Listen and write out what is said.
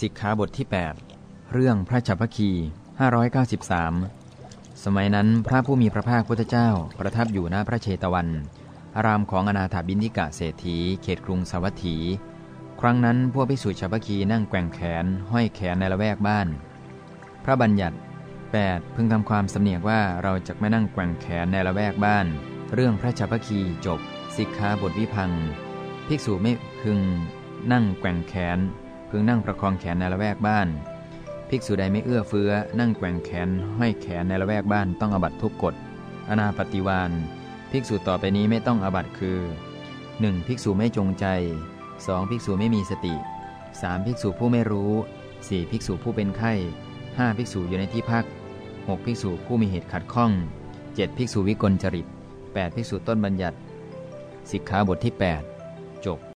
สิกขาบทที่ 8 เรื่องพระฉัพพคี 593 สมัยนั้นพระผู้มีพระภาคพุทธเจ้าประทับอยู่ณพระเชตวัน อารามของอนาถาบินทิกะเศรษฐี เขตกรุงสาวัตถี ครั้งนั้นพวกพิสุฉัพพคีนั่งแกว่งแขน ห้อยแขนในละแวกบ้าน พระบัญญัติ 8 พึงทำความสำเนียกว่าเราจะไม่นั่งแกว่งแขนในละแวกบ้าน เรื่องพระฉัพพคีจบ สิกขาบทวิพัง ภิกษุไม่พึงนั่งแกว่งแขน พึงนั่งประคองแขนในละแวกบ้าน ภิกษุใดไม่เอื้อเฟื้อ นั่งแกว่งแขนห้อยแขนในละแวกบ้านต้องอบัตทุกกฎอนาปฏิวานภิกษุต่อไปนี้ไม่ต้องอบัตคือ 1. ภิกษุไม่จงใจ 2. ภิกษุไม่มีสติ 3. ภิกษุผู้ไม่รู้ 4. ภิกษุผู้เป็นไข้ 5. ภิกษุอยู่ในที่พัก 6. ภิกษุผู้มีเหตุขัดข้อง 7. ภิกษุวิกลจริต 8. ภิกษุต้นบัญญัติสิกขาบทที่ 8 จบ